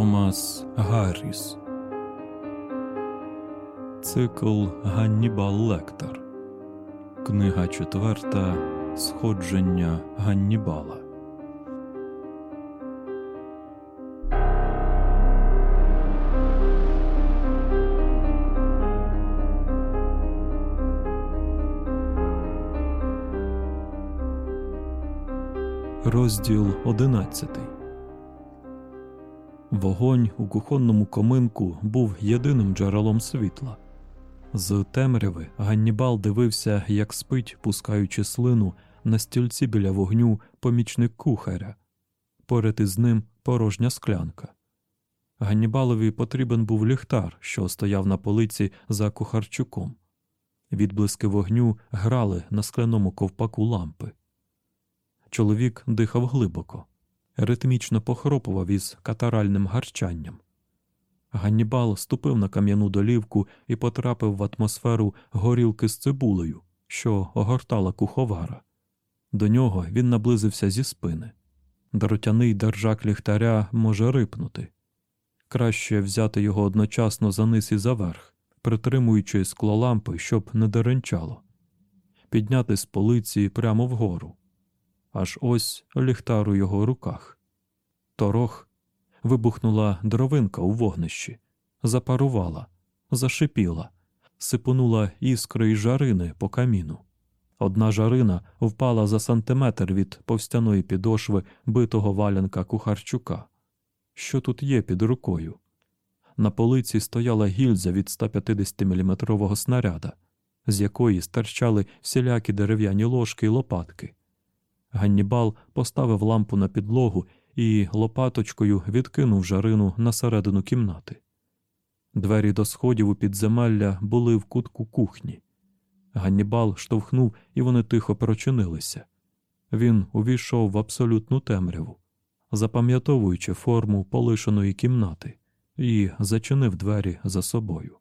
Томас Гарріс Цикл Ганнібал Лектор Книга четверта Сходження Ганнібала. Розділ одинадцятий. Вогонь у кухонному коминку був єдиним джерелом світла. З темряви Ганнібал дивився, як спить, пускаючи слину на стільці біля вогню помічник кухаря. Поряд із ним порожня склянка. Ганнібалові потрібен був ліхтар, що стояв на полиці за кухарчуком. Відблиски вогню грали на скляному ковпаку лампи. Чоловік дихав глибоко ритмічно похропував із катаральним гарчанням. Ганнібал ступив на кам'яну долівку і потрапив в атмосферу горілки з цибулею, що огортала куховара. До нього він наблизився зі спини. Дротяний держак ліхтаря може рипнути. Краще взяти його одночасно за низ і за верх, притримуючи скло лампи, щоб не деренчало, підняти з полиці прямо вгору аж ось ліхтар у його руках. Торох вибухнула дровинка у вогнищі, запарувала, зашипіла, сипонула іскри й жарини по каміну. Одна жарина впала за сантиметр від повстяної підошви битого валянка кухарчука. Що тут є під рукою? На полиці стояла гільза від 150-мм снаряда, з якої стирчали всілякі дерев'яні ложки й лопатки. Ганнібал поставив лампу на підлогу і лопаточкою відкинув жарину на середину кімнати. Двері до сходів у підземелля були в кутку кухні. Ганнібал штовхнув, і вони тихо прочинилися. Він увійшов в абсолютну темряву, запам'ятовуючи форму полишеної кімнати, і зачинив двері за собою.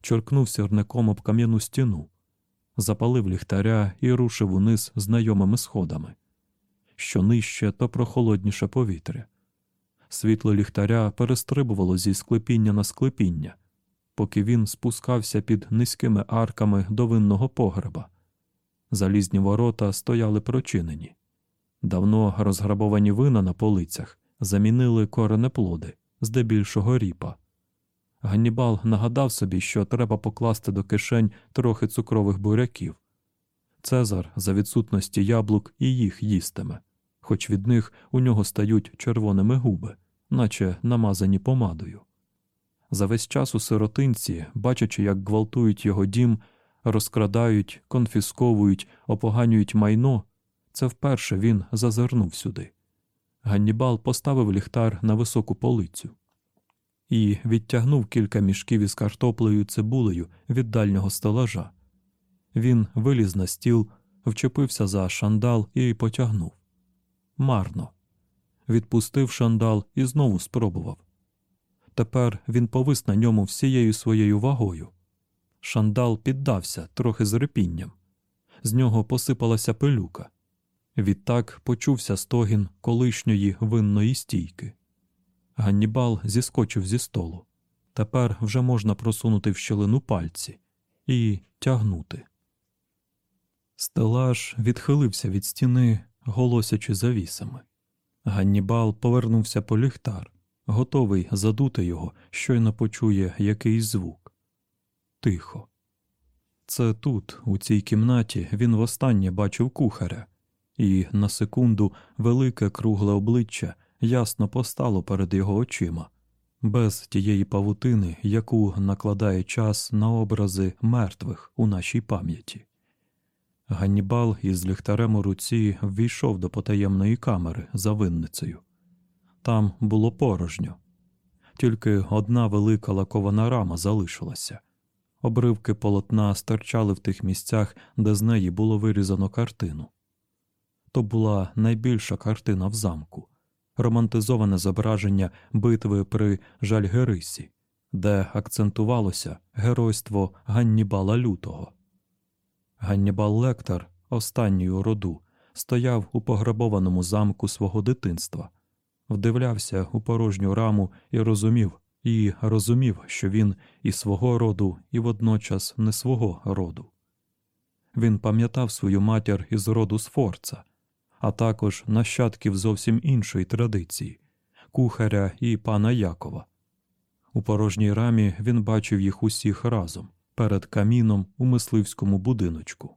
Чоркнув сірником об кам'яну стіну, запалив ліхтаря і рушив униз знайомими сходами. Що нижче, то прохолодніше повітря. Світло ліхтаря перестрибувало зі склепіння на склепіння, поки він спускався під низькими арками до винного погреба. Залізні ворота стояли прочинені. Давно розграбовані вина на полицях замінили коренеплоди, здебільшого ріпа. Ганнібал нагадав собі, що треба покласти до кишень трохи цукрових буряків. Цезар за відсутності яблук і їх їстиме, хоч від них у нього стають червоними губи, наче намазані помадою. За весь час у сиротинці, бачачи, як гвалтують його дім, розкрадають, конфісковують, опоганюють майно, це вперше він зазирнув сюди. Ганнібал поставив ліхтар на високу полицю і відтягнув кілька мішків із картоплею цибулею від дальнього стелажа. Він виліз на стіл, вчепився за шандал і потягнув. Марно. Відпустив шандал і знову спробував. Тепер він повис на ньому всією своєю вагою. Шандал піддався трохи з репінням. З нього посипалася пилюка. Відтак почувся стогін колишньої винної стійки. Ганнібал зіскочив зі столу. Тепер вже можна просунути в щелину пальці і тягнути. Стелаж відхилився від стіни, голосячи завісами. Ганнібал повернувся по ліхтар, готовий задути його, щойно почує якийсь звук. Тихо. Це тут, у цій кімнаті, він востаннє бачив кухаря, і на секунду велике кругле обличчя ясно постало перед його очима, без тієї павутини, яку накладає час на образи мертвих у нашій пам'яті. Ганнібал із ліхтарем у руці ввійшов до потаємної камери за винницею. Там було порожньо, тільки одна велика лакована рама залишилася. Обривки полотна стирчали в тих місцях, де з неї було вирізано картину. То була найбільша картина в замку, романтизоване зображення битви при Жальгерисі, де акцентувалося геройство Ганнібала Лютого. Ганнібал Лектор, останній у роду, стояв у пограбованому замку свого дитинства, вдивлявся у порожню раму і розумів, і розумів, що він і свого роду, і водночас не свого роду. Він пам'ятав свою матір із роду Сфорца, а також нащадків зовсім іншої традиції кухаря і пана Якова. У порожній рамі він бачив їх усіх разом перед каміном у мисливському будиночку.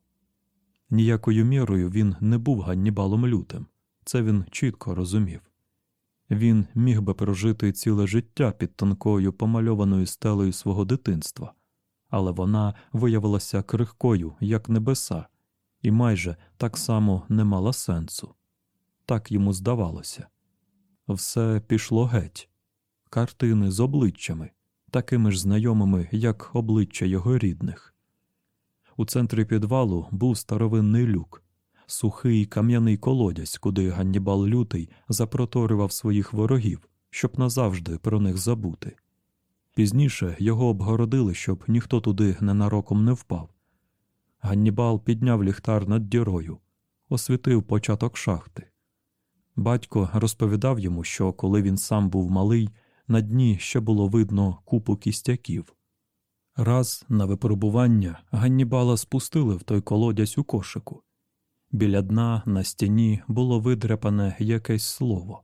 Ніякою мірою він не був Ганнібалом лютим, це він чітко розумів. Він міг би прожити ціле життя під тонкою помальованою стелею свого дитинства, але вона виявилася крихкою, як небеса, і майже так само не мала сенсу. Так йому здавалося. Все пішло геть, картини з обличчями, такими ж знайомими, як обличчя його рідних. У центрі підвалу був старовинний люк, сухий кам'яний колодязь, куди Ганнібал Лютий запроторював своїх ворогів, щоб назавжди про них забути. Пізніше його обгородили, щоб ніхто туди ненароком не впав. Ганнібал підняв ліхтар над дірою, освітив початок шахти. Батько розповідав йому, що коли він сам був малий, на дні ще було видно купу кістяків. Раз на випробування Ганнібала спустили в той колодязь у кошику. Біля дна на стіні було видряпане якесь слово.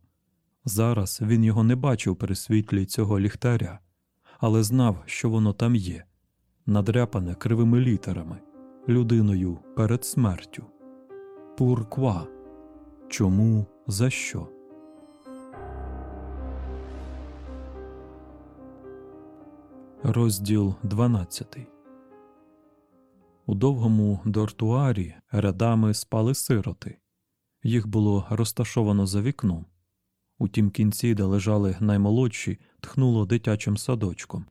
Зараз він його не бачив при світлі цього ліхтаря, але знав, що воно там є, надряпане кривими літерами, людиною перед смертю. Пурква. Чому, за що? Розділ 12 У довгому дортуарі рядами спали сироти. Їх було розташовано за вікном. У тім кінці, де лежали наймолодші, тхнуло дитячим садочком.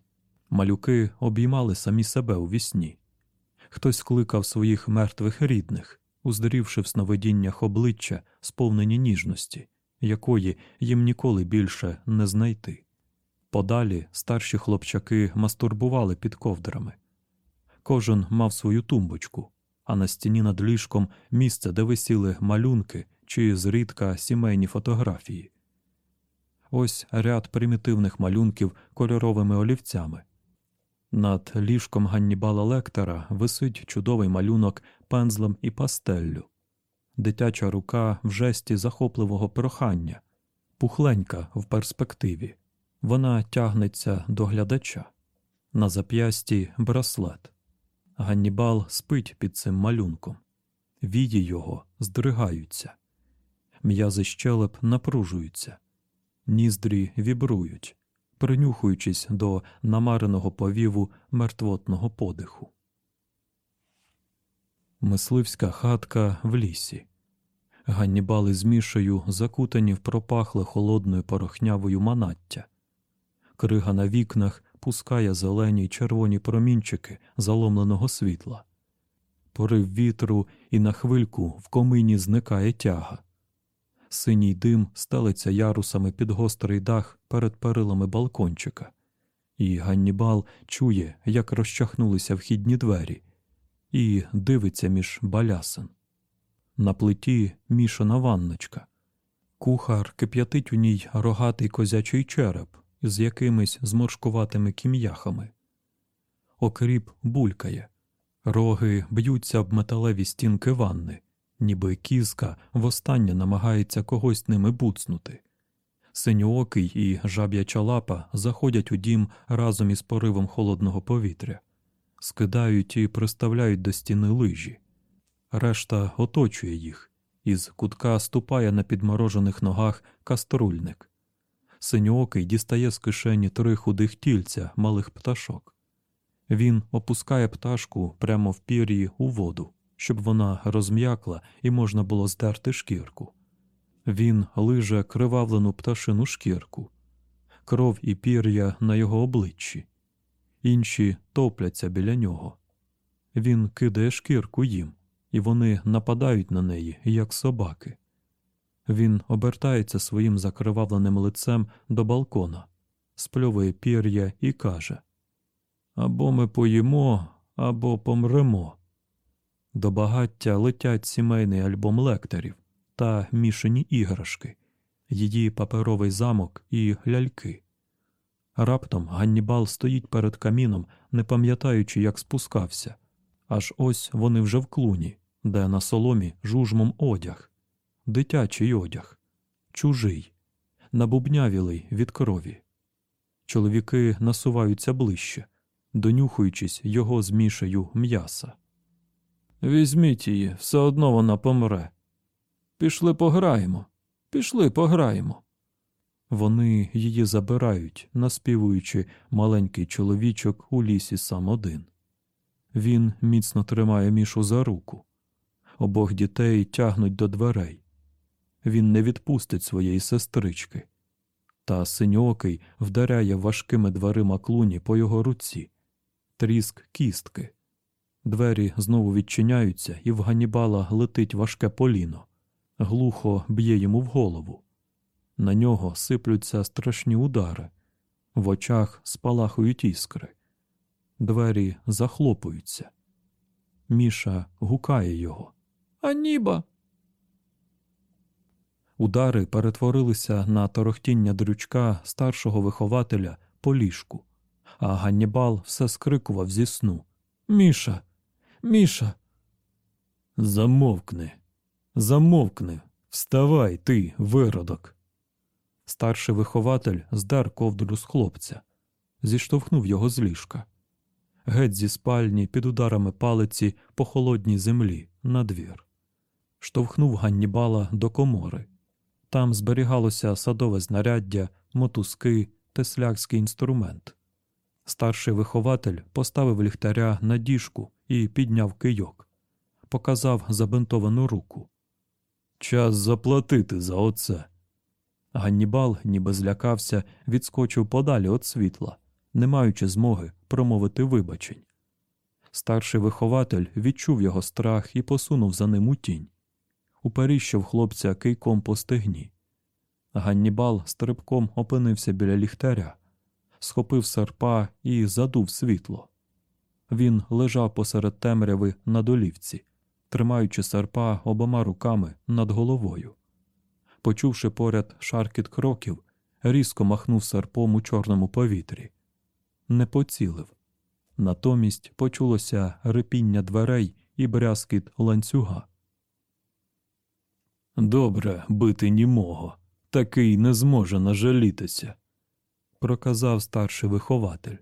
Малюки обіймали самі себе у вісні. Хтось кликав своїх мертвих рідних, уздрівши в сновидіннях обличчя, сповнені ніжності, якої їм ніколи більше не знайти. Подалі старші хлопчаки мастурбували під ковдрами. Кожен мав свою тумбочку, а на стіні над ліжком місце, де висіли малюнки чи зрідка сімейні фотографії. Ось ряд примітивних малюнків кольоровими олівцями. Над ліжком Ганнібала Лектора висить чудовий малюнок пензлем і пастеллю, дитяча рука в жесті захопливого прохання, пухленька в перспективі. Вона тягнеться до глядача. На зап'ясті браслет. Ганнібал спить під цим малюнком. Вії його здригаються. М'язи щелеп напружуються, ніздрі вібрують, принюхуючись до намареного повіву мертвотного подиху. Мисливська хатка в лісі. Ганнібали з мішею закутані в пропахле холодною порохнявою манаття. Крига на вікнах пускає зелені й червоні промінчики заломленого світла. Порив вітру, і на хвильку в комині зникає тяга. Синій дим стелиться ярусами під гострий дах перед перилами балкончика, і Ганнібал чує, як розчахнулися вхідні двері, і дивиться між балясин. На плиті мішана ванночка. Кухар кип'ятить у ній рогатий козячий череп з якимись зморшкуватими кім'яхами. Окріп булькає, роги б'ються об металеві стінки ванни, ніби кізка востаннє намагається когось ними буцнути. Синьоокий і жаб'яча лапа заходять у дім разом із поривом холодного повітря, скидають і приставляють до стіни лижі. Решта оточує їх, із кутка ступає на підморожених ногах каструльник. Синьоокий дістає з кишені три худих тільця малих пташок. Він опускає пташку прямо в пір'ї у воду, щоб вона розм'якла і можна було здерти шкірку. Він лиже кривавлену пташину шкірку, кров і пір'я на його обличчі, інші топляться біля нього. Він кидає шкірку їм, і вони нападають на неї, як собаки. Він обертається своїм закривавленим лицем до балкона, спльовує пір'я і каже Або ми поїмо, або помремо. До багаття летять сімейний альбом лекторів та мішані іграшки, її паперовий замок і ляльки. Раптом Ганнібал стоїть перед каміном, не пам'ятаючи, як спускався, аж ось вони вже в клуні, де на соломі жужмом одяг, дитячий одяг, чужий, набубнявілий від крові. Чоловіки насуваються ближче, донюхуючись його змішею м'яса. Візьміть її, все одно вона помре. Пішли пограємо, пішли пограємо. Вони її забирають, наспівуючи маленький чоловічок у лісі сам один. Він міцно тримає мішу за руку. Обох дітей тягнуть до дверей. Він не відпустить своєї сестрички. Та синьокий вдаряє важкими дверима клуні по його руці. Тріск кістки. Двері знову відчиняються, і в Ганнібала летить важке поліно, глухо б'є йому в голову. На нього сиплються страшні удари, в очах спалахують іскри, двері захлопуються. Міша гукає його. Аніба. Удари перетворилися на торохтіння дрючка старшого вихователя по ліжку, а Ганнібал все скрикував зі сну. Міша, Міша. Замовкни, замовкни, вставай, ти, виродок. Старший вихователь здер ковдру з хлопця, зіштовхнув його з ліжка. Геть зі спальні під ударами палиці по холодній землі на двір. Штовхнув Ганнібала до комори. Там зберігалося садове знаряддя, мотузки, теслярський інструмент. Старший вихователь поставив ліхтаря на діжку і підняв кийок, показав забинтовану руку. Час заплатити за оце. Ганнібал, ніби злякався, відскочив подалі від світла, не маючи змоги промовити вибачень. Старший вихователь відчув його страх і посунув за ним у тінь. Уперіщив хлопця кийком по стегні. Ганнібал стрибком опинився біля ліхтаря, схопив серпа і задув світло. Він лежав посеред темряви на долівці, тримаючи серпа обома руками над головою. Почувши поряд шаркіт кроків, різко махнув серпом у чорному повітрі. Не поцілив. Натомість почулося рипіння дверей і брязкіт ланцюга. Добре, бити німого. Такий не зможе нажалітися, проказав старший вихователь.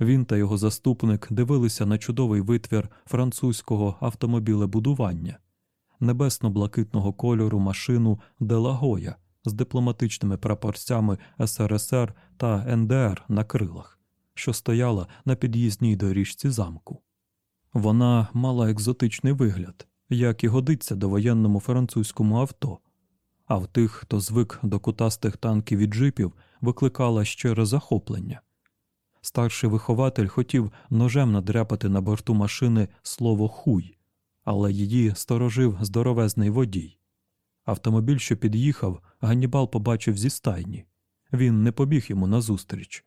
Він та його заступник дивилися на чудовий витвір французького автомобілебудування, небесно-блакитного кольору машину Делагоя з дипломатичними прапорцями СРСР та НДР на крилах, що стояла на під'їзній доріжці замку. Вона мала екзотичний вигляд, як і годиться до воєнному французькому авто, а в тих, хто звик до кутастих танків і джипів, викликала щире захоплення. Старший вихователь хотів ножем надряпати на борту машини слово хуй, але її сторожив здоровезний водій. Автомобіль, що під'їхав, Ганнібал побачив зі стайні. Він не побіг йому назустріч.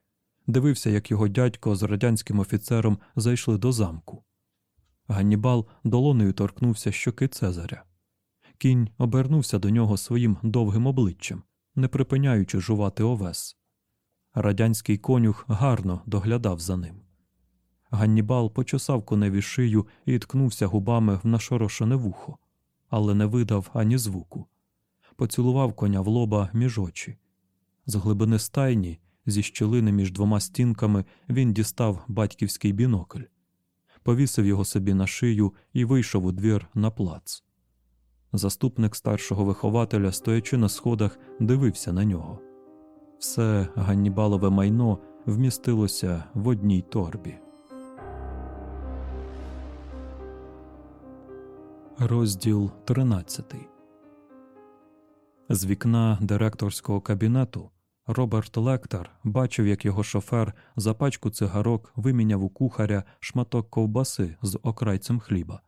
Дивився, як його дядько з радянським офіцером зайшли до замку. Ганнібал долонею торкнувся щоки Цезаря. Кінь обернувся до нього своїм довгим обличчям, не припиняючи жувати овес. Радянський конюх гарно доглядав за ним. Ганнібал почесав коневі шию і ткнувся губами в нашорошене вухо, але не видав ані звуку. Поцілував коня в лоба між очі. З глибини стайні, зі щілини між двома стінками, він дістав батьківський бінокль, повісив його собі на шию і вийшов у двір на плац. Заступник старшого вихователя, стоячи на сходах, дивився на нього. Все ганнібалове майно вмістилося в одній торбі. Розділ 13 З вікна директорського кабінету Роберт Лектор бачив, як його шофер за пачку цигарок виміняв у кухаря шматок ковбаси з окрайцем хліба.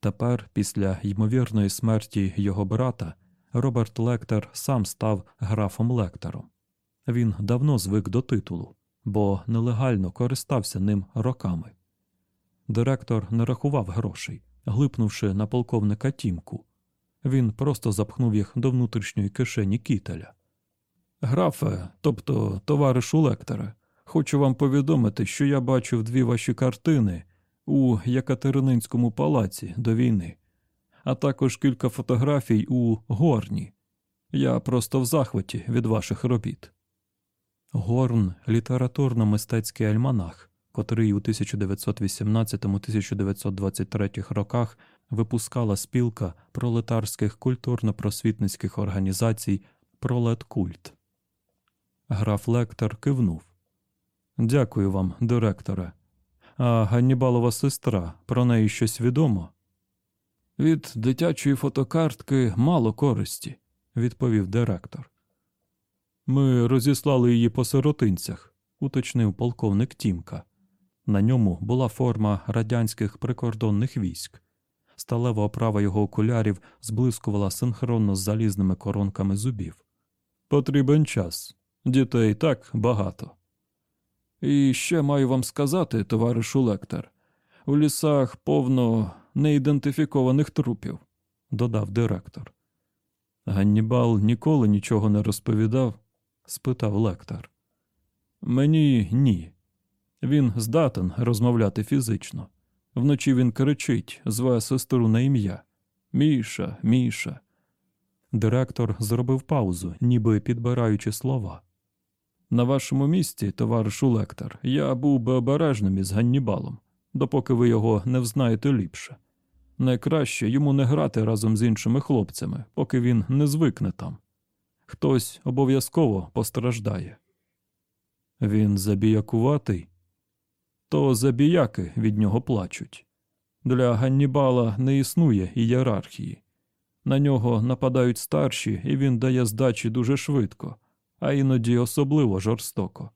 Тепер, після ймовірної смерті його брата, Роберт Лектор сам став графом Лектором. Він давно звик до титулу, бо нелегально користався ним роками. Директор не рахував грошей, глипнувши на полковника Тімку. Він просто запхнув їх до внутрішньої кишені кітеля. Графе, тобто товаришу лекторе, хочу вам повідомити, що я бачив дві ваші картини у Якатерининському палаці до війни, а також кілька фотографій у Горні. Я просто в захваті від ваших робіт. Горн літературно-мистецький альманах, котрий у 1918-1923 роках випускала спілка пролетарських культурно-просвітницьких організацій Пролеткульт. Граф Лектор кивнув. Дякую вам, директоре. А Ганнібалова сестра, про неї щось відомо? Від дитячої фотокартки мало користі, відповів директор. Ми розіслали її по сиротинцях, уточнив полковник Тімка. На ньому була форма радянських прикордонних військ. Сталева оправа його окулярів зблискувала синхронно з залізними коронками зубів. Потрібен час. Дітей так багато. І ще маю вам сказати, товаришу лектор, у лісах повно неідентифікованих трупів, додав директор. Ганнібал ніколи нічого не розповідав? Спитав лектор. Мені ні. Він здатен розмовляти фізично. Вночі він кричить, зве сестру на ім'я Міша, Міша. Директор зробив паузу, ніби підбираючи слова. На вашому місці, товаришу лектор, я був би обережним із Ганнібалом, допоки ви його не взнаєте ліпше. Найкраще йому не грати разом з іншими хлопцями, поки він не звикне там. Хтось обов'язково постраждає. Він забіякуватий, то забіяки від нього плачуть. Для Ганнібала не існує ієрархії. На нього нападають старші, і він дає здачі дуже швидко, а іноді особливо жорстоко.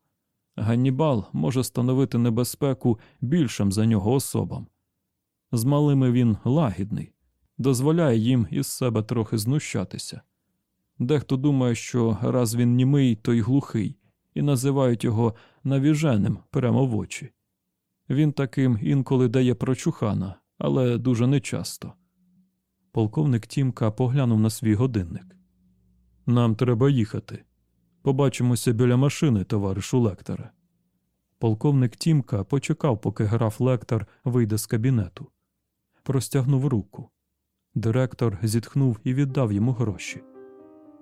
Ганнібал може становити небезпеку більшим за нього особам. З малими він лагідний, дозволяє їм із себе трохи знущатися. Дехто думає, що раз він німий, то й глухий, і називають його навіженим прямо в очі. Він таким інколи дає прочухана, але дуже нечасто. Полковник Тімка поглянув на свій годинник. Нам треба їхати. Побачимося біля машини, товаришу лектора. Полковник Тімка почекав, поки граф лектор вийде з кабінету. Простягнув руку. Директор зітхнув і віддав йому гроші.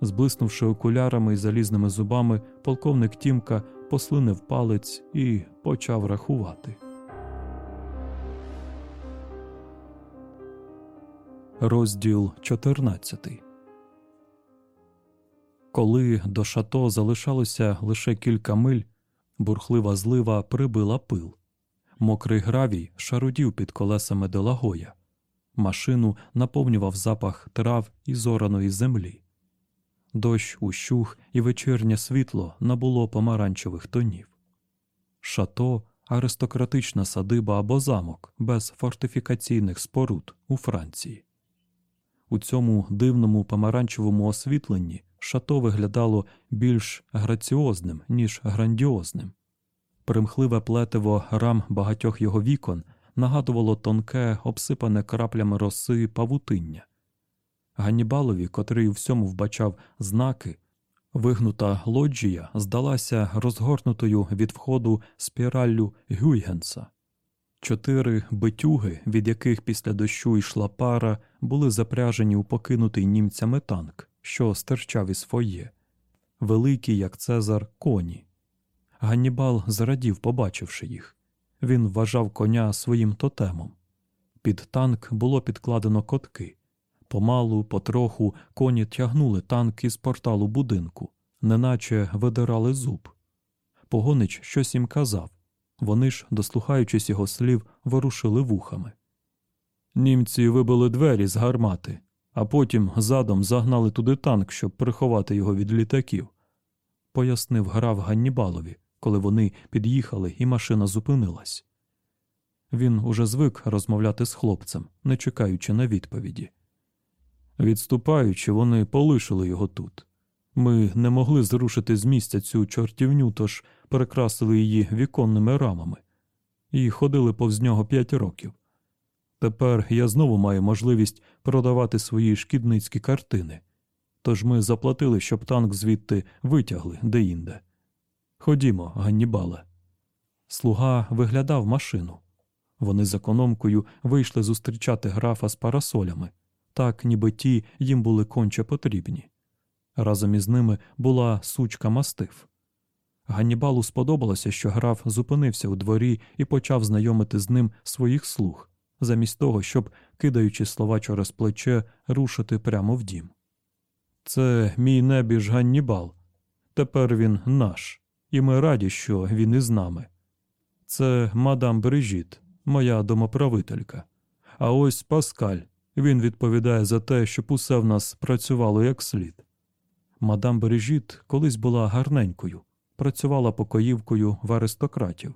Зблиснувши окулярами і залізними зубами, полковник Тімка послинив палець і почав рахувати. Розділ 14 Коли до шато залишалося лише кілька миль, бурхлива злива прибила пил. Мокрий гравій шарудів під колесами Делагоя. Машину наповнював запах трав і зораної землі. Дощ ущух і вечірнє світло набуло помаранчевих тонів. Шато аристократична садиба або замок без фортифікаційних споруд у Франції. У цьому дивному помаранчевому освітленні шато виглядало більш граціозним, ніж грандіозним. Примхливе плетиво рам багатьох його вікон нагадувало тонке, обсипане краплями роси павутиння. Ганнібалові, котрий у всьому вбачав знаки, вигнута лоджія здалася розгорнутою від входу спіраллю Гюйгенса. Чотири битюги, від яких після дощу йшла пара, були запряжені у покинутий німцями танк, що стирчав із фоє, великі, як Цезар, коні. Ганнібал зрадів, побачивши їх. Він вважав коня своїм тотемом. Під танк було підкладено котки. Помалу, потроху коні тягнули танк із порталу будинку, неначе видирали зуб. Погонич щось їм казав. Вони ж, дослухаючись його слів, ворушили вухами. Німці вибили двері з гармати, а потім задом загнали туди танк, щоб приховати його від літаків, пояснив граф Ганнібалові, коли вони під'їхали і машина зупинилась. Він уже звик розмовляти з хлопцем, не чекаючи на відповіді. Відступаючи, вони полишили його тут. Ми не могли зрушити з місця цю чортівню, тож перекрасили її віконними рамами і ходили повз нього п'ять років. Тепер я знову маю можливість продавати свої шкідницькі картини. Тож ми заплатили, щоб танк звідти витягли деінде. Ходімо, Ганнібале. Слуга виглядав машину. Вони з економкою вийшли зустрічати графа з парасолями, так ніби ті їм були конче потрібні. Разом із ними була сучка мастиф. Ганнібалу сподобалося, що граф зупинився у дворі і почав знайомити з ним своїх слуг, замість того, щоб, кидаючи слова через плече, рушити прямо в дім. Це мій небіж Ганнібал. Тепер він наш, і ми раді, що він із нами. Це мадам Брижіт, моя домоправителька. А ось Паскаль. Він відповідає за те, щоб усе в нас працювало як слід. Мадам Бережіт колись була гарненькою, працювала покоївкою в аристократів.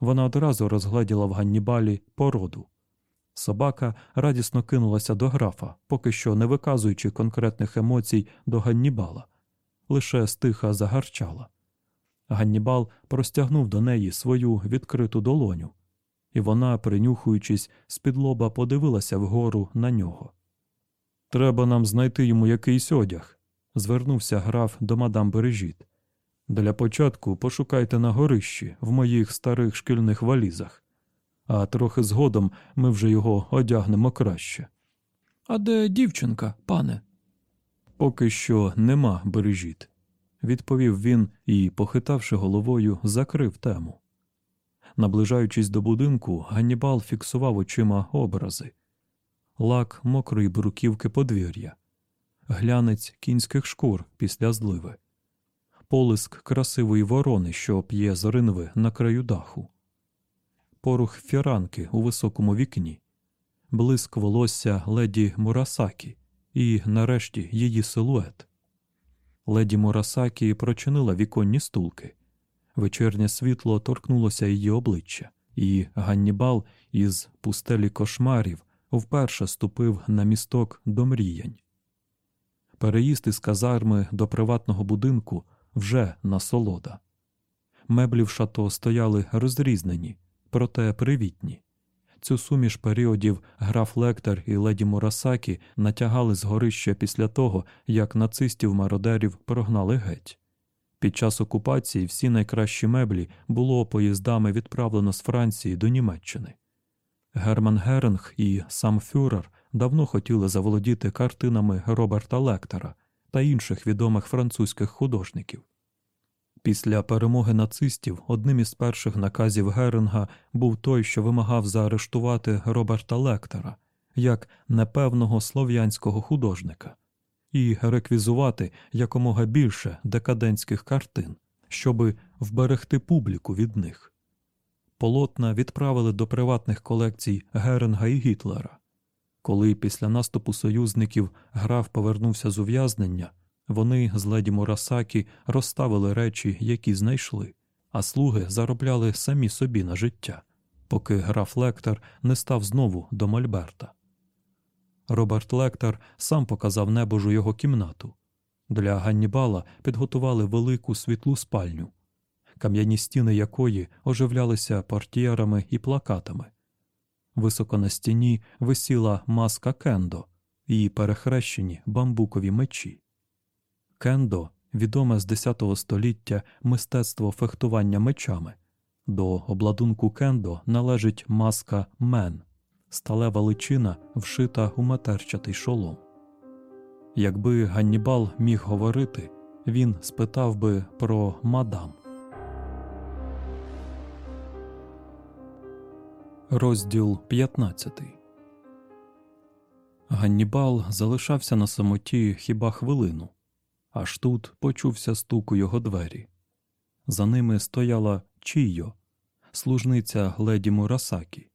Вона одразу розгледіла в Ганнібалі породу. Собака радісно кинулася до графа, поки що не виказуючи конкретних емоцій до Ганнібала, лише стиха загарчала. Ганнібал простягнув до неї свою відкриту долоню, і вона, принюхуючись, з-під лоба подивилася вгору на нього. Треба нам знайти йому якийсь одяг, звернувся граф до мадам Бережіт. Для початку пошукайте на горищі в моїх старих шкільних валізах, а трохи згодом ми вже його одягнемо краще. А де дівчинка, пане? Поки що нема бережіт, відповів він і, похитавши головою, закрив тему. Наближаючись до будинку, Ганнібал фіксував очима образи. Лак мокрої бруківки подвір'я, глянець кінських шкур після зливи, полиск красивої ворони, що п'є з ринви на краю даху, порух фіранки у високому вікні, блиск волосся леді Мурасакі і, нарешті, її силует. Леді Мурасакі прочинила віконні стулки. Вечірнє світло торкнулося її обличчя, і Ганнібал із пустелі кошмарів вперше ступив на місток до мріянь. Переїзд із казарми до приватного будинку вже насолода. Меблі в шато стояли розрізнені, проте привітні. Цю суміш періодів граф Лектор і леді Мурасакі натягали з горища після того, як нацистів мародерів прогнали геть. Під час окупації всі найкращі меблі було поїздами відправлено з Франції до Німеччини. Герман Геринг і сам Фюрер давно хотіли заволодіти картинами Роберта Лектора та інших відомих французьких художників. Після перемоги нацистів одним із перших наказів Геринга був той, що вимагав заарештувати Роберта Лектора як непевного слов'янського художника і реквізувати якомога більше декадентських картин, щоби вберегти публіку від них. Полотна відправили до приватних колекцій Геринга і Гітлера. Коли після наступу союзників граф повернувся з ув'язнення, вони з леді Мурасакі розставили речі, які знайшли, а слуги заробляли самі собі на життя, поки граф Лектор не став знову до Мольберта. Роберт Лектор сам показав небожу його кімнату. Для Ганнібала підготували велику світлу спальню, кам'яні стіни якої оживлялися портьєрами і плакатами. Високо на стіні висіла маска кендо і перехрещені бамбукові мечі. Кендо відоме з X століття мистецтво фехтування мечами. До обладунку кендо належить маска мен, сталева личина, вшита у матерчатий шолом. Якби Ганнібал міг говорити, він спитав би про мадам. Розділ 15 Ганнібал залишався на самоті хіба хвилину, аж тут почувся стук у його двері. За ними стояла Чійо, служниця леді Мурасакі,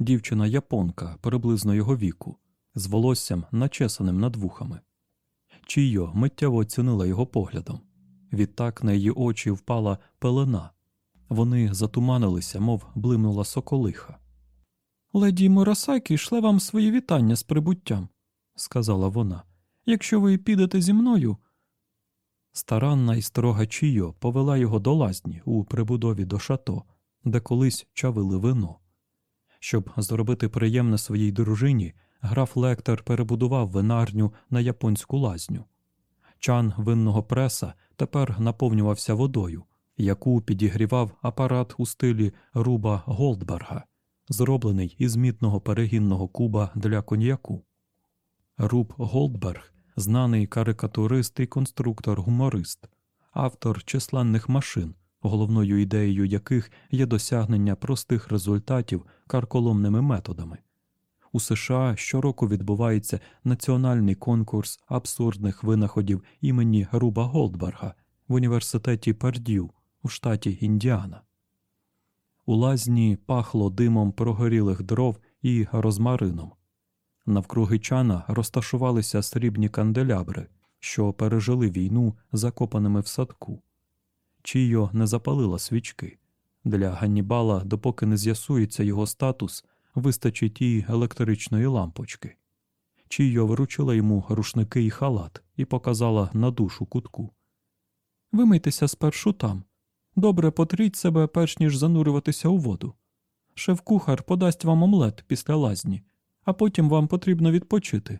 дівчина японка приблизно його віку, з волоссям начесаним над вухами. Чійо миттєво оцінила його поглядом. Відтак на її очі впала пелена. Вони затуманилися, мов блимнула соколиха. Леді Мурасакі шле вам свої вітання з прибуттям, сказала вона. Якщо ви підете зі мною. Старанна і строга Чійо повела його до лазні у прибудові до шато, де колись чавили вино. Щоб зробити приємне своїй дружині, граф Лектор перебудував винарню на японську лазню. Чан винного преса тепер наповнювався водою, яку підігрівав апарат у стилі руба Голдберга, зроблений із мідного перегінного куба для коньяку. Руб Голдберг знаний карикатурист і конструктор-гуморист, автор численних машин, головною ідеєю яких є досягнення простих результатів карколомними методами. У США щороку відбувається національний конкурс абсурдних винаходів імені Руба Голдберга в університеті Пердю у штаті Індіана. У лазні пахло димом прогорілих дров і розмарином. Навкруги чана розташувалися срібні канделябри, що пережили війну закопаними в садку. Чійо не запалила свічки. Для Ганнібала, допоки не з'ясується його статус, вистачить і електричної лампочки. Чійо вручила йому рушники і халат і показала на душу кутку. Вимийтеся спершу там. Добре потріть себе, перш ніж занурюватися у воду. Шеф-кухар подасть вам омлет після лазні, а потім вам потрібно відпочити.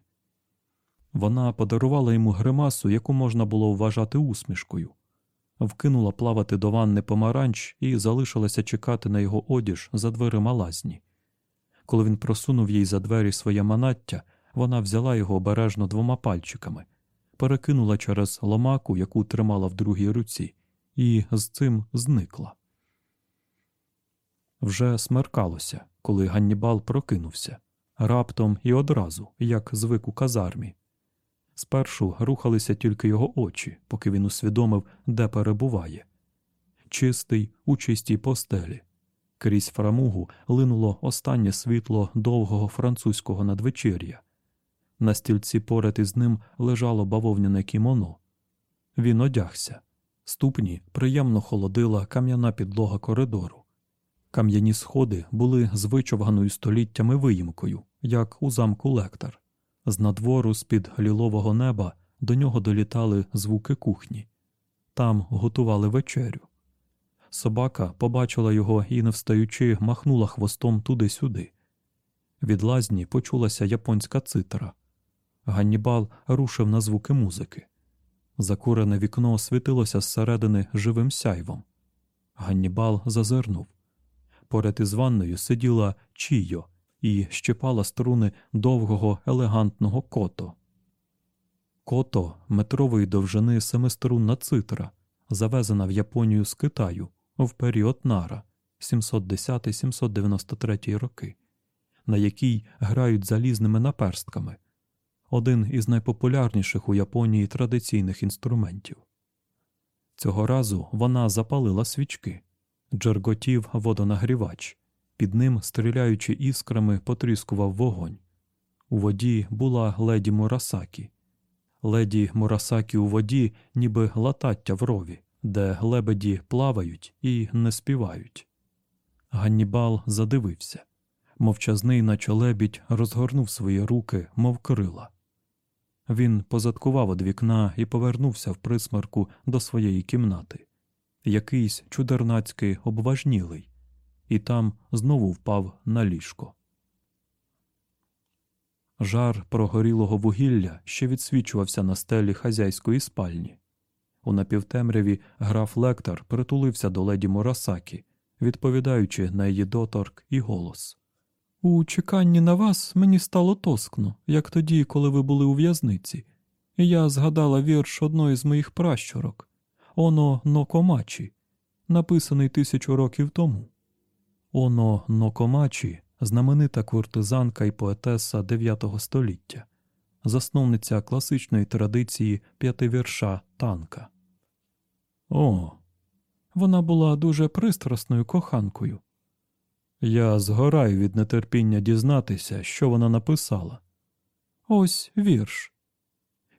Вона подарувала йому гримасу, яку можна було вважати усмішкою, вкинула плавати до ванни помаранч і залишилася чекати на його одіж за дверима лазні. Коли він просунув їй за двері своє манаття, вона взяла його обережно двома пальчиками, перекинула через ломаку, яку тримала в другій руці, і з цим зникла. Вже смеркалося, коли Ганнібал прокинувся раптом і одразу, як звик у казармі. Спершу рухалися тільки його очі, поки він усвідомив, де перебуває. Чистий у чистій постелі. Крізь фрамугу линуло останнє світло довгого французького надвечір'я. На стільці поряд із ним лежало бавовняне кімоно. Він одягся. Ступні приємно холодила кам'яна підлога коридору. Кам'яні сходи були з вичовганою століттями виїмкою, як у замку Лектор. З надвору з-під лілового неба до нього долітали звуки кухні. Там готували вечерю. Собака побачила його і, не встаючи, махнула хвостом туди-сюди. Від лазні почулася японська цитра. Ганнібал рушив на звуки музики. Закурене вікно світилося зсередини живим сяйвом. Ганнібал зазирнув. Поряд із ванною сиділа Чійо і щепала струни довгого елегантного кото. Кото метрової довжини семиструнна цитра, завезена в Японію з Китаю в період Нара 710-793 роки, на якій грають залізними наперстками, один із найпопулярніших у Японії традиційних інструментів. Цього разу вона запалила свічки, джерготів водонагрівач, під ним, стріляючи іскрами, потріскував вогонь. У воді була леді Мурасакі. Леді Мурасакі у воді, ніби латаття в рові де лебеді плавають і не співають. Ганнібал задивився. Мовчазний, наче лебідь, розгорнув свої руки, мов крила. Він позадкував від вікна і повернувся в присмерку до своєї кімнати. Якийсь чудернацький обважнілий, і там знову впав на ліжко. Жар прогорілого вугілля ще відсвічувався на стелі хазяйської спальні. У напівтемряві граф Лектор притулився до леді Мурасакі, відповідаючи на її доторк і голос. У чеканні на вас мені стало тоскно, як тоді, коли ви були у в'язниці, я згадала вірш одної з моїх пращурок Оно Нокомачі, написаний тисячу років тому. Оно Нокомачі знаменита куртизанка і поетеса IX століття засновниця класичної традиції п'ятивірша танка. О, вона була дуже пристрасною коханкою. Я згораю від нетерпіння дізнатися, що вона написала. Ось вірш.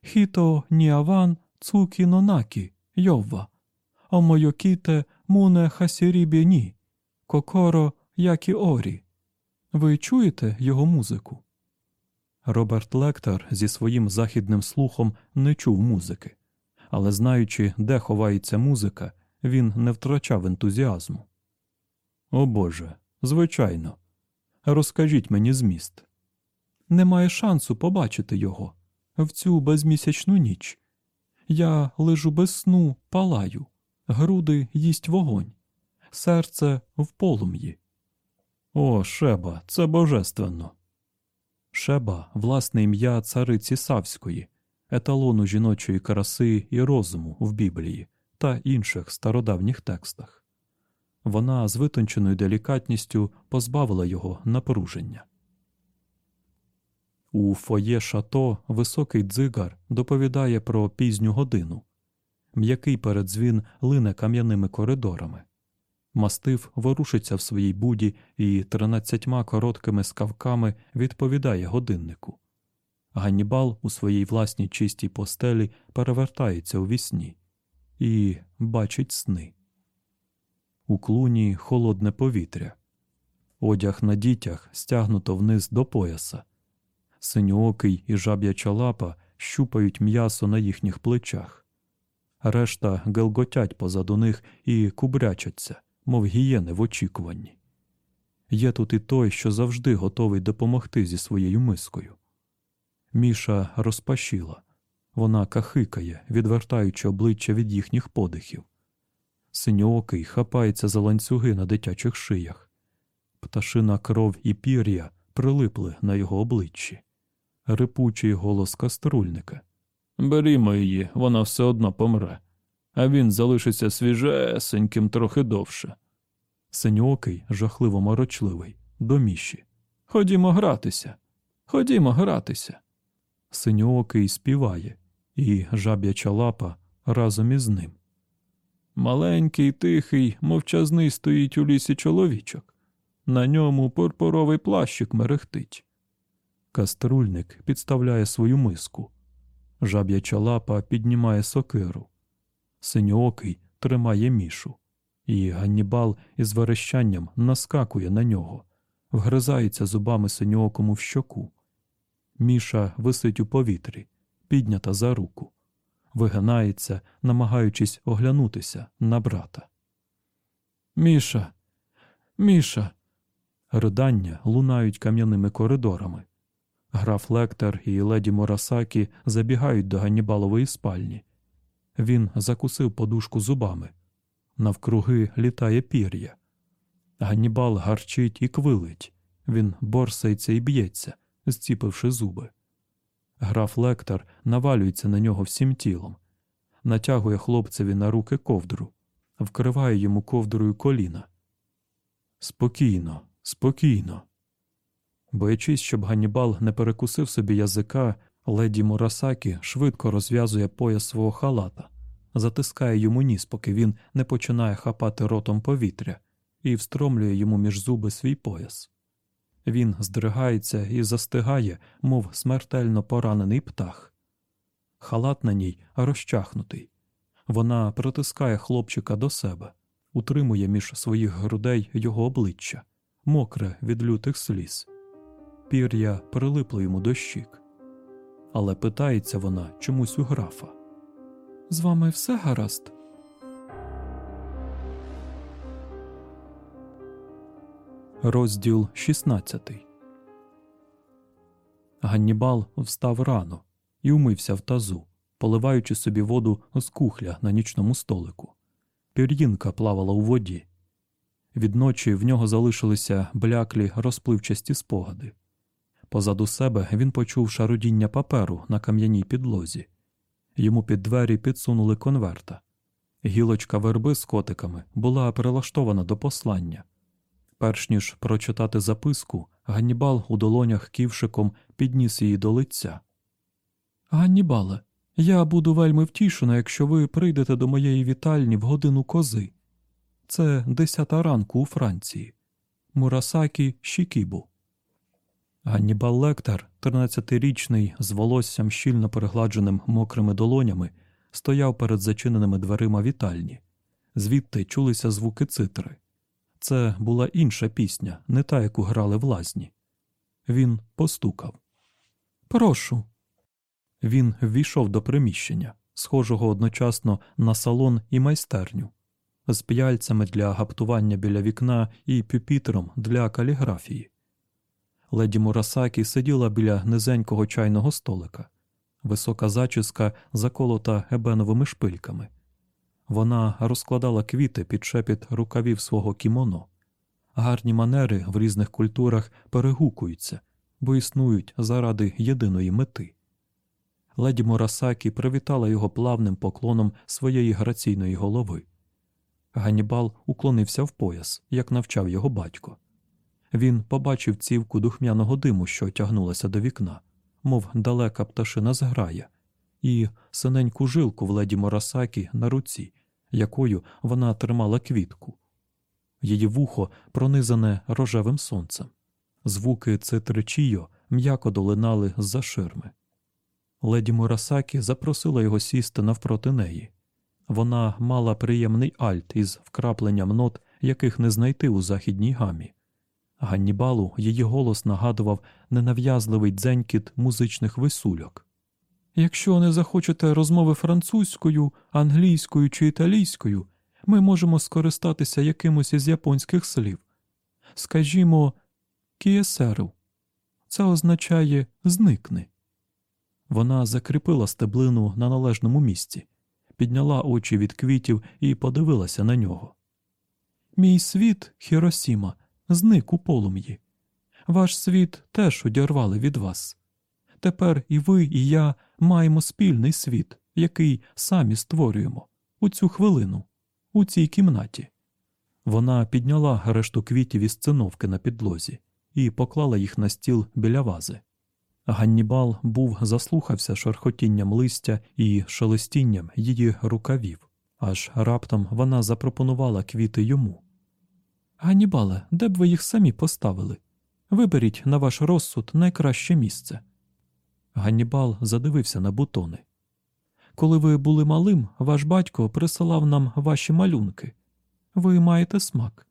Хіто ніаван цукі нонакі йовва, омойокіте муне хасірібі ні, кокоро які орі. Ви чуєте його музику? Роберт Лектор зі своїм західним слухом не чув музики, але знаючи, де ховається музика, він не втрачав ентузіазму. О Боже, звичайно. Розкажіть мені зміст. Немає шансу побачити його в цю безмісячну ніч. Я лежу без сну, палаю, груди їсть вогонь, серце в полум'ї. О, Шеба, це божественно. Шеба власне ім'я цариці Савської, еталону жіночої краси і розуму в Біблії та інших стародавніх текстах. Вона з витонченою делікатністю позбавила його напруження. У фоє шато високий дзигар доповідає про пізню годину. М'який передзвін лине кам'яними коридорами. Мастив ворушиться в своїй буді і тринадцятьма короткими скавками відповідає годиннику. Ганнібал у своїй власній чистій постелі перевертається у вісні і бачить сни. У клуні холодне повітря, одяг на дітях стягнуто вниз до пояса. Синьоокий і жаб'яча лапа щупають м'ясо на їхніх плечах, решта гелготять позаду них і кубрячаться, мов гієни в очікуванні. Є тут і той, що завжди готовий допомогти зі своєю мискою. Міша розпашіла, вона кахикає, відвертаючи обличчя від їхніх подихів. Синьоокий хапається за ланцюги на дитячих шиях. Пташина кров і пір'я прилипли на його обличчі. Рипучий голос каструльника. Берімо її, вона все одно помре, а він залишиться свіжесеньким трохи довше. Синьоокий, жахливо морочливий, до міші. Ходімо гратися, ходімо гратися. Синьоокий співає, і жаб'яча лапа разом із ним. Маленький, тихий, мовчазний стоїть у лісі чоловічок. На ньому пурпуровий плащик мерехтить. Каструльник підставляє свою миску. Жаб'яча лапа піднімає сокиру. Синьоокий тримає мішу, і Ганнібал із верещанням наскакує на нього, вгризається зубами синьоокому в щоку. Міша висить у повітрі, піднята за руку, вигинається, намагаючись оглянутися на брата. Міша, Міша. Ридання лунають кам'яними коридорами. Граф Лектор і леді Морасакі забігають до Ганнібалової спальні. Він закусив подушку зубами. Навкруги літає пір'я. Ганнібал гарчить і квилить. Він борсається і б'ється, зціпивши зуби. Граф Лектор навалюється на нього всім тілом, натягує хлопцеві на руки ковдру, вкриває йому ковдрою коліна. Спокійно, спокійно. Боячись, щоб Ганнібал не перекусив собі язика, леді Мурасакі швидко розв'язує пояс свого халата, затискає йому ніс, поки він не починає хапати ротом повітря, і встромлює йому між зуби свій пояс. Він здригається і застигає, мов смертельно поранений птах. Халат на ній розчахнутий. Вона притискає хлопчика до себе, утримує між своїх грудей його обличчя, мокре від лютих сліз. Пір'я прилипло йому до щік. Але питається вона чомусь у графа. З вами все гаразд? Розділ 16 Ганнібал встав рано і умився в тазу, поливаючи собі воду з кухля на нічному столику. Пір'їнка плавала у воді. Відночі в нього залишилися бляклі розпливчасті спогади. Позаду себе він почув шарудіння паперу на кам'яній підлозі. Йому під двері підсунули конверта. Гілочка верби з котиками була прилаштована до послання. Перш ніж прочитати записку, Ганнібал у долонях ківшиком підніс її до лиця. Ганнібале, я буду вельми втішена, якщо ви прийдете до моєї вітальні в годину кози. Це десята ранку у Франції. Мурасакі Шікібу. Ганнібал Лектор, 13-річний, з волоссям щільно перегладженим мокрими долонями, стояв перед зачиненими дверима вітальні. Звідти чулися звуки цитри. Це була інша пісня, не та, яку грали в. Він постукав. Прошу. Він ввійшов до приміщення, схожого одночасно на салон і майстерню, з п'яльцями для гаптування біля вікна і пюпітром для каліграфії. Леді Мурасакі сиділа біля низенького чайного столика, висока зачіска заколота ебеновими шпильками. Вона розкладала квіти під шепіт рукавів свого кімоно. Гарні манери в різних культурах перегукуються, бо існують заради єдиної мети. Леді Мурасакі привітала його плавним поклоном своєї граційної голови. Ганнібал уклонився в пояс, як навчав його батько. Він побачив цівку духмяного диму, що тягнулася до вікна, мов далека пташина зграя, і синеньку жилку в леді Морасакі на руці, якою вона тримала квітку. Її вухо пронизане рожевим сонцем. Звуки цитричіо м'яко долинали з-за ширми. Леді Мурасакі запросила його сісти навпроти неї. Вона мала приємний альт із вкрапленням нот, яких не знайти у західній гамі. Ганнібалу її голос нагадував ненав'язливий дзенькіт музичних висульок. Якщо не захочете розмови французькою, англійською чи італійською, ми можемо скористатися якимось із японських слів. Скажімо, кієсеру. Це означає зникни. Вона закріпила стеблину на належному місці, підняла очі від квітів і подивилася на нього. Мій світ, Хіросіма, зник у полум'ї. Ваш світ теж одірвали від вас. Тепер і ви, і я маємо спільний світ, який самі створюємо у цю хвилину, у цій кімнаті. Вона підняла решту квітів із циновки на підлозі і поклала їх на стіл біля вази. Ганнібал був заслухався шархотінням листя і шелестінням її рукавів, аж раптом вона запропонувала квіти йому. Ганнібале, де б ви їх самі поставили? Виберіть на ваш розсуд найкраще місце. Ганнібал задивився на бутони. Коли ви були малим, ваш батько присилав нам ваші малюнки. Ви маєте смак.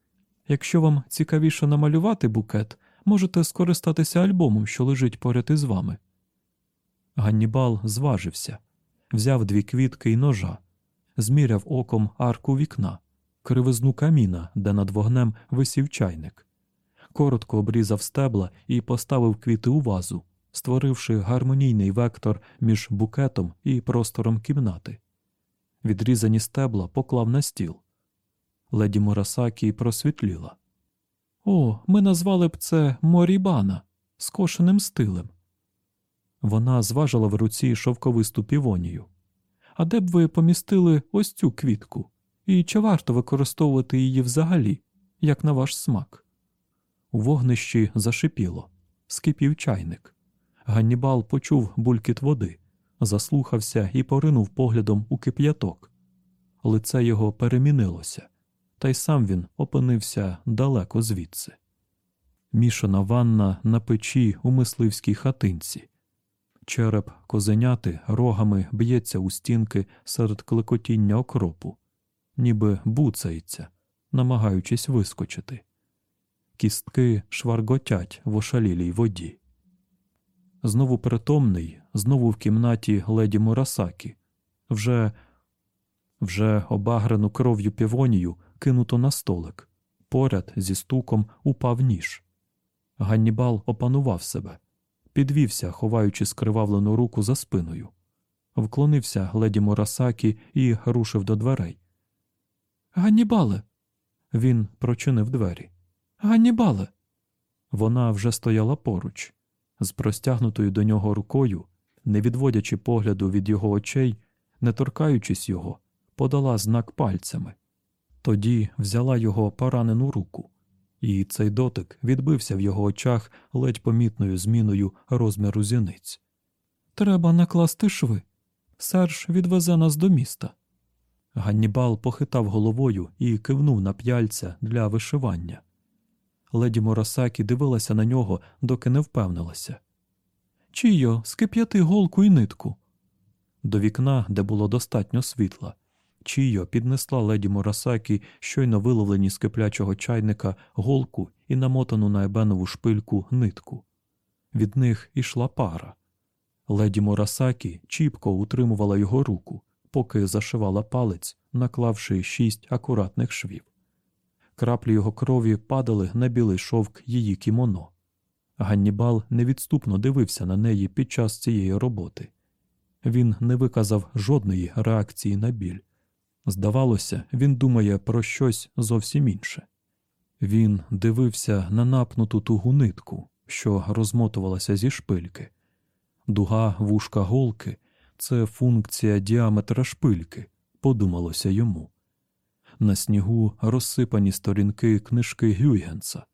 Якщо вам цікавіше намалювати букет, можете скористатися альбомом, що лежить поряд із вами. Ганнібал зважився, взяв дві квітки і ножа, зміряв оком арку вікна, кривизну каміна, де над вогнем висів чайник, коротко обрізав стебла і поставив квіти у вазу, створивши гармонійний вектор між букетом і простором кімнати. Відрізані стебла поклав на стіл. Леді Мурасакі просвітліла. О, ми назвали б це Морібана скошеним стилем. Вона зважила в руці шовковисту півонію. А де б ви помістили ось цю квітку? І чи варто використовувати її взагалі, як на ваш смак? У вогнищі зашипіло, скипів чайник. Ганнібал почув булькіт води, заслухався і поринув поглядом у кип'яток. Лице його перемінилося та й сам він опинився далеко звідси. Мішана ванна на печі у мисливській хатинці. Череп козеняти рогами б'ється у стінки серед клекотіння окропу, ніби буцається, намагаючись вискочити. Кістки шварготять в ошалілій воді. Знову притомний, знову в кімнаті леді Мурасакі, вже вже обагрену кров'ю півонію кинуто на столик. Поряд зі стуком упав ніж. Ганнібал опанував себе, підвівся, ховаючи скривавлену руку за спиною, вклонився леді Мурасакі і рушив до дверей. Ганнібале. Він прочинив двері. Ганнібале. Вона вже стояла поруч, з простягнутою до нього рукою, не відводячи погляду від його очей, не торкаючись його, подала знак пальцями. Тоді взяла його поранену руку, і цей дотик відбився в його очах ледь помітною зміною розміру зіниць. Треба накласти шви. Серж відвезе нас до міста. Ганнібал похитав головою і кивнув на п'яльця для вишивання. Леді Морасакі дивилася на нього, доки не впевнилася. Чийо, скип'яти голку і нитку. До вікна, де було достатньо світла, Чійо піднесла леді Мурасакі щойно виловлені з киплячого чайника голку і намотану на ебенову шпильку нитку. Від них ішла пара. Леді Мурасакі чіпко утримувала його руку, поки зашивала палець, наклавши шість акуратних швів. Краплі його крові падали на білий шовк її кімоно. Ганнібал невідступно дивився на неї під час цієї роботи. Він не виказав жодної реакції на біль. Здавалося, він думає про щось зовсім інше. Він дивився на напнуту тугу нитку, що розмотувалася зі шпильки. Дуга вушка голки це функція діаметра шпильки, подумалося йому. На снігу розсипані сторінки книжки Гюйгенса.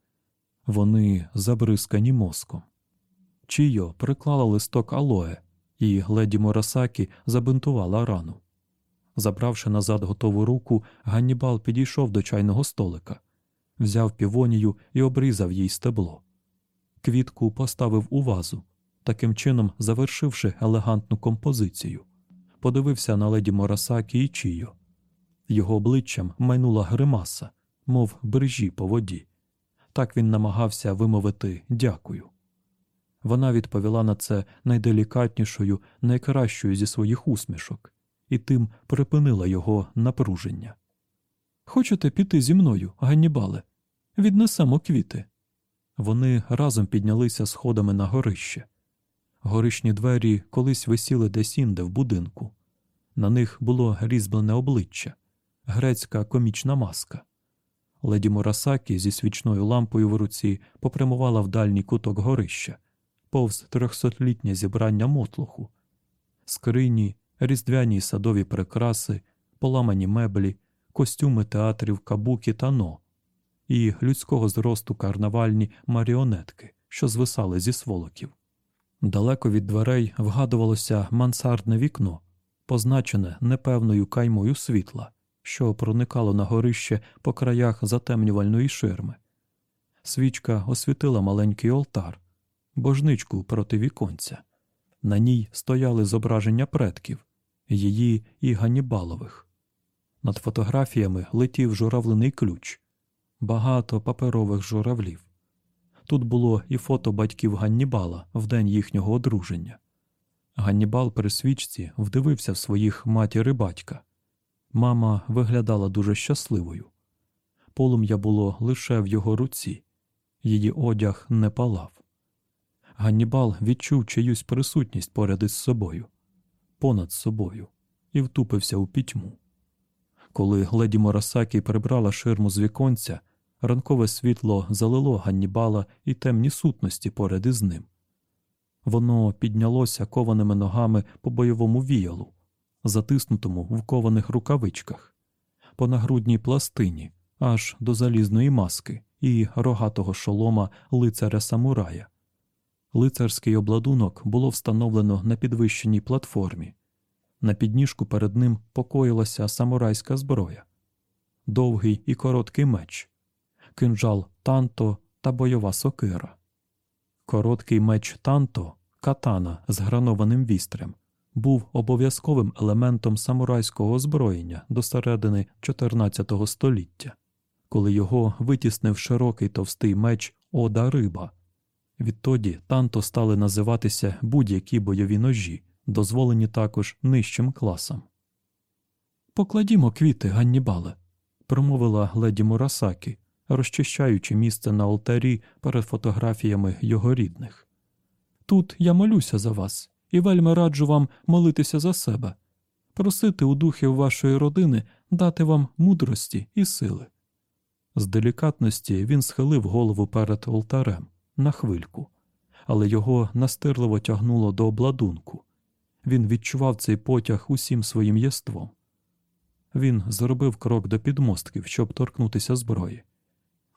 Вони забризкані мозком. Чийо приклала листок алоє, і леді Морасакі забинтувала рану. Забравши назад готову руку, Ганнібал підійшов до чайного столика, взяв півонію і обрізав їй стебло. Квітку поставив у вазу, таким чином завершивши елегантну композицію. Подивився на леді Морасакі і Чійо. Його обличчям майнула гримаса, мов брижі по воді. Так він намагався вимовити дякую. Вона відповіла на це найделікатнішою, найкращою зі своїх усмішок, і тим припинила його напруження. Хочете піти зі мною, Ганнібале? Віднесемо квіти. Вони разом піднялися сходами на горище. Горишні двері колись висіли десь інде в будинку. На них було різьблене обличчя, грецька комічна маска. Леді Мурасакі зі свічною лампою в руці попрямувала в дальній куток горища, повз трьохсотлітнє зібрання мотлуху, скрині, різдвяні садові прикраси, поламані меблі, костюми театрів кабукі та но, і людського зросту карнавальні маріонетки, що звисали зі сволоків. Далеко від дверей вгадувалося мансардне вікно, позначене непевною каймою світла, що проникало на горище по краях затемнювальної ширми. Свічка освітила маленький олтар, божничку проти віконця. На ній стояли зображення предків, її і Ганнібалових. Над фотографіями летів журавлиний ключ, багато паперових журавлів. Тут було і фото батьків Ганнібала в день їхнього одруження. Ганнібал при свічці вдивився в своїх матір і батька. Мама виглядала дуже щасливою. Полум'я було лише в його руці, її одяг не палав. Ганнібал відчув чиюсь присутність поряд із собою, понад собою, і втупився у пітьму. Коли леді Морасакі прибрала ширму з віконця, ранкове світло залило Ганнібала і темні сутності поряд із ним. Воно піднялося кованими ногами по бойовому віялу, затиснутому в кованих рукавичках, по нагрудній пластині, аж до залізної маски і рогатого шолома лицаря самурая. Лицарський обладунок було встановлено на підвищеній платформі. На підніжку перед ним покоїлася самурайська зброя, довгий і короткий меч, кинджал танто та бойова сокира. Короткий меч танто, катана з гранованим вістрем, був обов'язковим елементом самурайського озброєння до середини 14 століття, коли його витіснив широкий товстий меч Ода Риба. Відтоді танто стали називатися будь-які бойові ножі, дозволені також нижчим класам. Покладімо квіти, Ганнібале, промовила леді Мурасакі, розчищаючи місце на алтарі перед фотографіями його рідних. Тут я молюся за вас і вельми раджу вам молитися за себе, просити у духів вашої родини дати вам мудрості і сили. З делікатності він схилив голову перед алтарем на хвильку, але його настирливо тягнуло до обладунку. Він відчував цей потяг усім своїм єством. Він зробив крок до підмостків, щоб торкнутися зброї.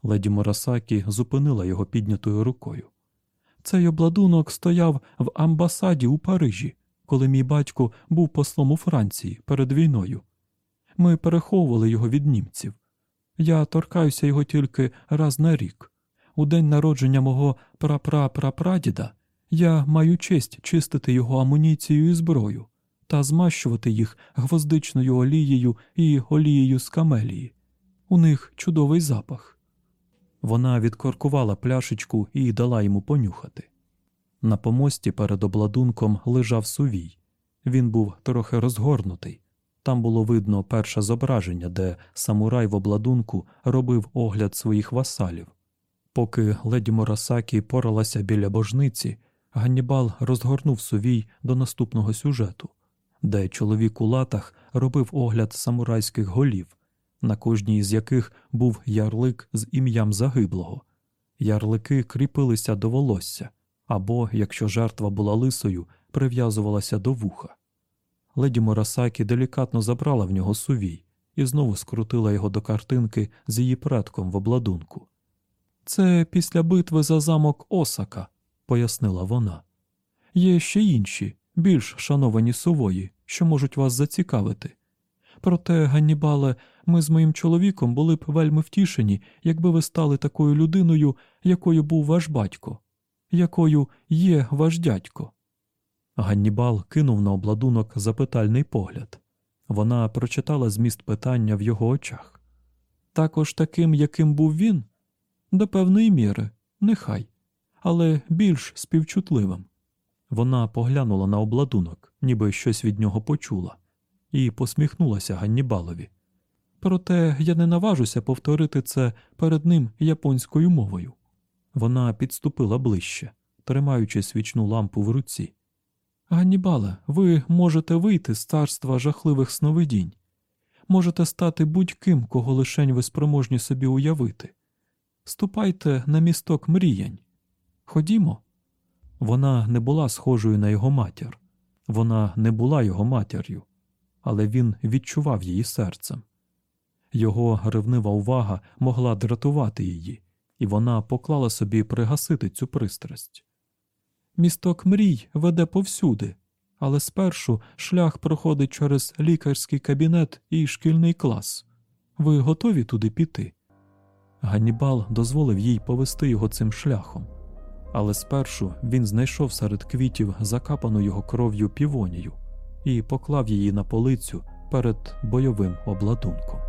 Леді Морасакі зупинила його піднятою рукою. Цей обладунок стояв в амбасаді у Парижі, коли мій батько був послом у Франції перед війною. Ми переховували його від німців. Я торкаюся його тільки раз на рік. У день народження мого прапрапрапрадіда я маю честь чистити його амуніцію і зброю та змащувати їх гвоздичною олією і олією з камелії. У них чудовий запах. Вона відкоркувала пляшечку і дала йому понюхати. На помості перед обладунком лежав сувій. Він був трохи розгорнутий. Там було видно перше зображення, де самурай в обладунку робив огляд своїх васалів. Поки леді Морасакі поралася біля божниці, Ганнібал розгорнув сувій до наступного сюжету, де чоловік у латах робив огляд самурайських голів, на кожній з яких був ярлик з ім'ям загиблого. Ярлики кріпилися до волосся, або, якщо жертва була лисою, прив'язувалася до вуха. Леді Морасакі делікатно забрала в нього сувій і знову скрутила його до картинки з її предком в обладунку. Це після битви за замок Осака, пояснила вона. Є ще інші, більш шановані сувої, що можуть вас зацікавити. Проте, Ганнібале, ми з моїм чоловіком були б вельми втішені, якби ви стали такою людиною, якою був ваш батько, якою є ваш дядько. Ганнібал кинув на обладунок запитальний погляд. Вона прочитала зміст питання в його очах. Також таким, яким був він, до певної міри, нехай, але більш співчутливим. Вона поглянула на обладунок, ніби щось від нього почула, і посміхнулася Ганнібалові. Проте я не наважуся повторити це перед ним японською мовою. Вона підступила ближче, тримаючи свічну лампу в руці. Ганнібале, ви можете вийти з царства жахливих сновидінь, можете стати будь-ким, кого лишень ви спроможні собі уявити. Ступайте на місток мріянь. Ходімо. Вона не була схожою на його матір, вона не була його матір'ю, але він відчував її серцем. Його ревнива увага могла дратувати її, і вона поклала собі пригасити цю пристрасть. Місток мрій веде повсюди, але спершу шлях проходить через лікарський кабінет і шкільний клас. Ви готові туди піти? Ганнібал дозволив їй повести його цим шляхом, але спершу він знайшов серед квітів закапану його кров'ю півонію і поклав її на полицю перед бойовим обладунком.